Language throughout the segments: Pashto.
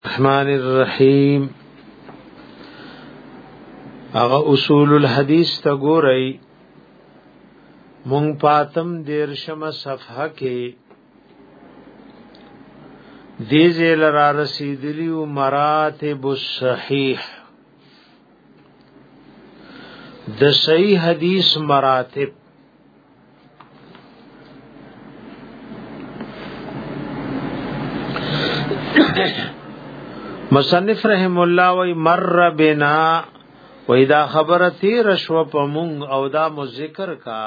الرحمن الرحیم اغه اصول الحدیث ته ګورئ مونږ پاتم دیرشمه صفحه کې دې زل را رسیدلی او مراتب الصحیح د صحیح حدیث مراتب مصنف رحم الله وی مر بنا وی دا خبره تیر شو پمون او دا مو ذکر کا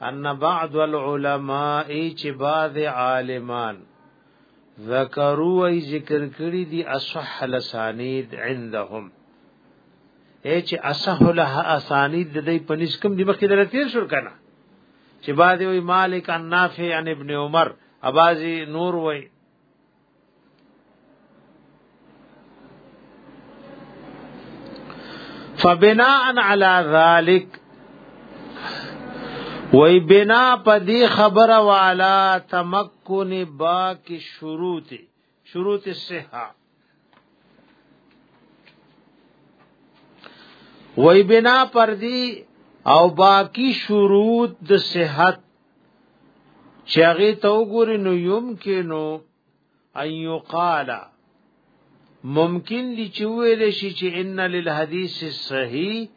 ان بعض العلماء چې بعض عالمان ذکروا ای ذکر کړی دی اصح لسانید عندهم اے چې اصح له اسانید د دې پنځ کم دی مخکې درته تیر شو کنه چې بعد وی مالک ان نافع ان ابن عمر ابازي نور وی فبناء على ذلك وی بنا پدی خبر والا تمکن باقی شروط شروط الصحه وای بنا پر دی او باقی شروط د صحت چاغه تو ګور نو یم کې نو ايو قال ممکن دي چې ویل شي چې ان للحديث الصحيح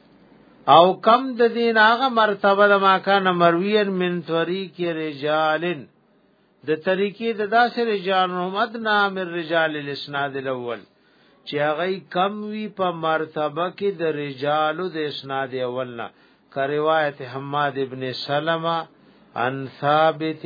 او کم د دین هغه مرتبه د ماکان مروین من طریق رجال د طریقې د داسې رجال محمد نام الرجال الاسناد الاول چې هغه کم وی په مرتبه کې د رجال د اسناد اول نه ک روایت حماد ابن سلمہ عن ثابت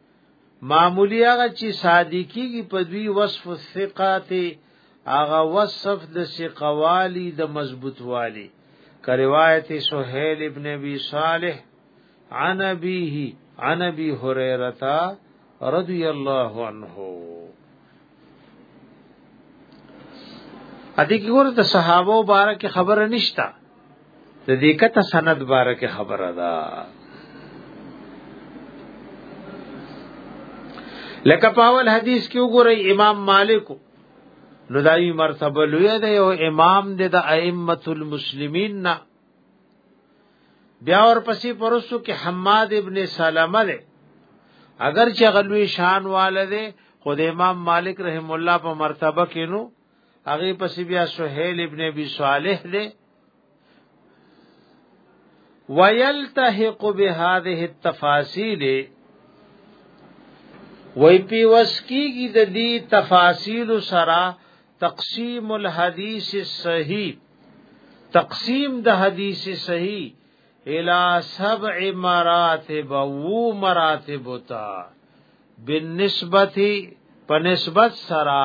معمولی هغه چې صادقیږي په دوی وصف الثقات هغه وصف د ثقوالی د مضبوطوالی که روایت سهیل ابن ابي صالح عن ابيه عن ابي هريره رضي الله عنه ادي کې ګوره د صحابه مبارک خبره نشتا د دې کته سند مبارک خبره ده لکه پاول حدیث کې وګورئ امام مالک نو دایي مرتبه لوی دی او امام د ائمه المسلمین نه بیا ور پسې پرسو کې حماد ابن سلمہ ده اگر چې غلوی شان والده خود امام مالک رحم الله په مرتبه کې نو هغه پسې بیا سہیل ابن ابي صالح ده ويلتحق بهذه التفاصيل وی پی وسکیږي د دې تفاصیل سره تقسیم الحدیث الصحیح تقسیم د حدیث صحیح الى سبع مراتب و مراتب تا بالنسبه په نسبت سرا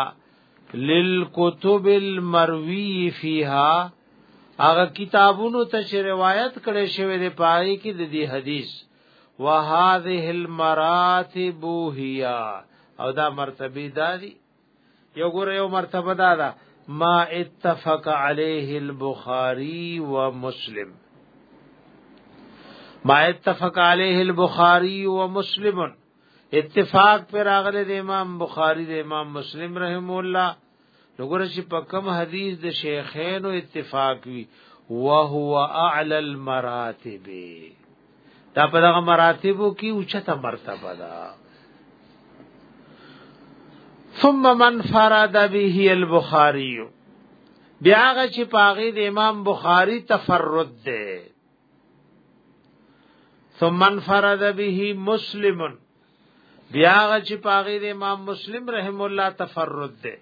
للکتب المروی فیها هغه کتابونو ته چې روایت کړي شوی دی پای کې د دې حدیث وهذه المراتب هي او دا مرتبه داري یو ګور یو مرتبه دا ده ما اتفق علیه البخاری و مسلم ما اتفق علیه البخاری و مسلم اتفاق پر اغله د امام بخاری د امام مسلم رحم الله وګوره چې په کوم حدیث د شیخین او اتفاق وی وهو اعلى المراتب دا په دغه مراتبو کې اوچته مرتبه ده ثم من فرد به البخاری بیا هغه چې پاغي د امام بخاری تفرد ده ثم من فرد به مسلم بیا چې پاغي د امام مسلم رحم الله تفرد ده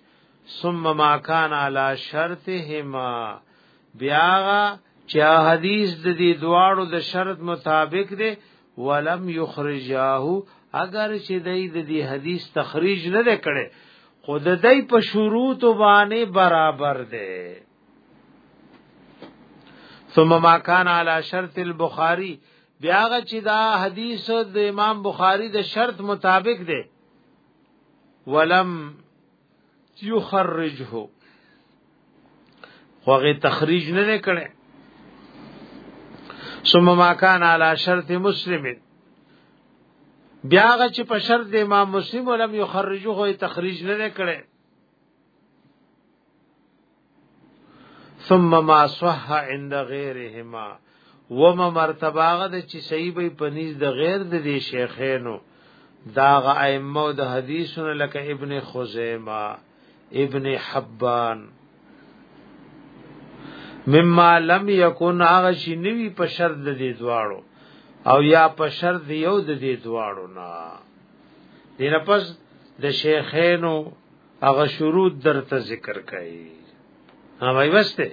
ثم ما کان علی شرطهما بیا چې حدیث د دې دواړو د شرط مطابق ده ولم یخرجاه اگر چې دای د دې حدیث تخریج نه کړي خود دای په شروط باندې برابر ده ثم ما کان علی شرط البخاری بیا هغه چې دا حدیث د امام بخاری د شرط مطابق دی ولم یخرجه خوغه تخریج نه نه کړي ثم ما کان علی شرط مسلم بیا هغه چې په شرط د امام مسلم ولم یخرجه خو تخریج نه نه کړي ثم ما صح عند غيرهما وما مرتبه هغه د چې صحیح به پنيز د غیر د دې شیخینو داغه ائمه د حدیثونو لکه ابن خزیمه ابن حبان مما لم یکن هغه شی نوی په شرط د دې دواړو او یا په شرط یو د دې دواړو نه دینه پس د شیخینو هغه شروط درته ذکر کړي ها وای وسته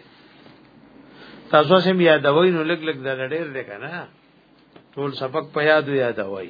تاسو سم یادوي نو لګ لګ د لړیر دی کنه ټول سبق په یاد یادوي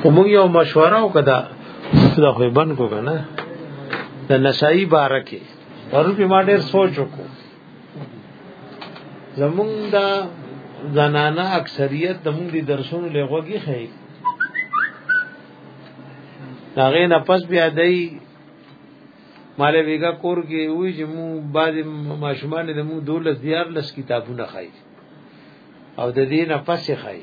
خو موږ یو مشوره وکړه دا خو بند کو کنه د نشای بارکه ورو په ما ډیر سوچ وکړو زمونږ دا زنانه اکثریت د موږ د درسونو لغوږی خې هغه نه پس بیا دی مالې بیګا کور کې وی چې مو بعد ماشومان د مو دولس دیار لس کتابونه خای او د دې نه پسې خای